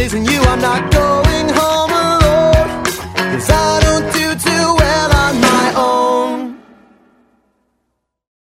isn't you, I'm not